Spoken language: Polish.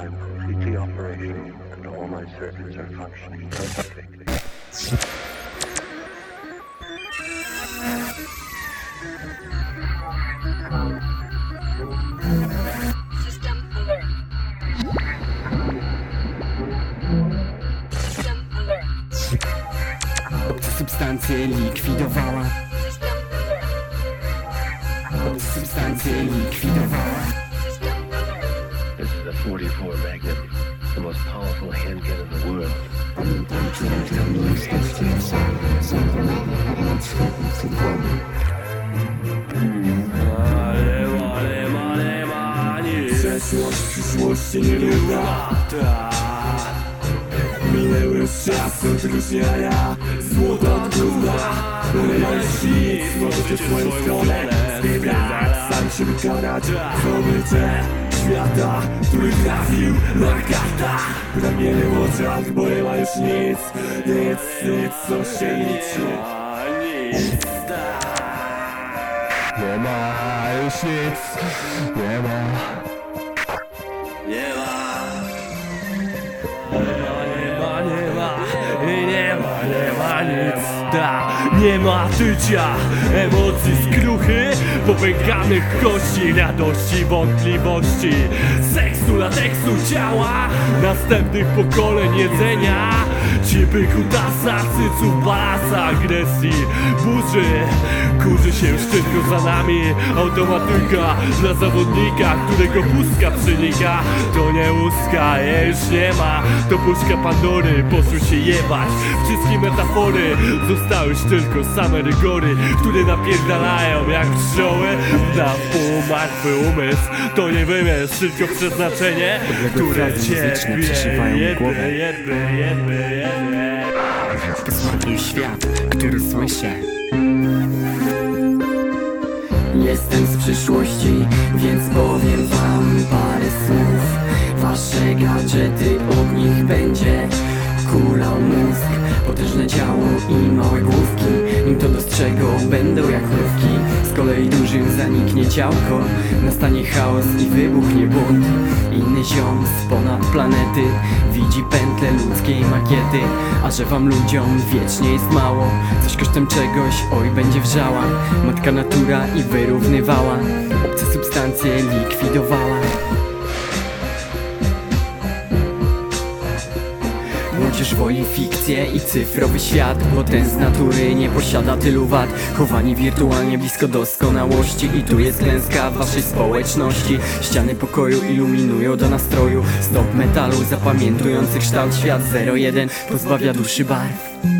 I'm completely operational and all my circuits are functioning perfectly. System alert. System alert. Obce substancje likwidowała System alert. Obce substancje likwidowała a 44 Magnum, the most powerful handgun in the world. Minęły świata, który trafił na karta Pragnienie w oczach, bo nie ma już nic. Nic, nic, co się liczy. Nie ma już nic. Nie ma Nie ma tycia, emocji skruchy Popękanych kości, radości, wątpliwości Seksu, lateksu, ciała Następnych pokoleń jedzenia. Cipy, kutasa, cyców, balasa, agresji Burzy, kurzy się tylko za nami. Automatyka dla zawodnika, którego pustka przenika. To nie łuska, już nie ma. To puszka Pandory, poszły się jebać. Wszystkie metafory, zostały już tylko same rygory Które napierdalają jak pszczoły Na pół martwy umysł To nie wymysł, tylko przeznaczenie Które głowę. jebie, jebie, jebie, jebie. Posmarkuj świat, który słyszę. Jestem z przyszłości, więc powiem wam parę słów. Wasze gadżety, od nich będzie kulał mózg Potężne ciało i małe główki. Nim to dostrzegą, będą jak mrówki Z kolei dużym zaniknie ciałko Nastanie chaos i wybuchnie bunt. Inny ziom z ponad planety Widzi pętlę ludzkiej makiety. A że wam ludziom wiecznie jest mało Coś kosztem czegoś, oj będzie wrzała. Matka natura i wyrównywała Obce substancje likwidowała Młodzież woli fikcję i cyfrowy świat Bo ten z natury nie posiada tylu wad. Chowani wirtualnie blisko doskonałości I tu jest klęska waszej społeczności. Ściany pokoju iluminują do nastroju. Stop metalu zapamiętujący kształt świat 01 Pozbawia duszy barw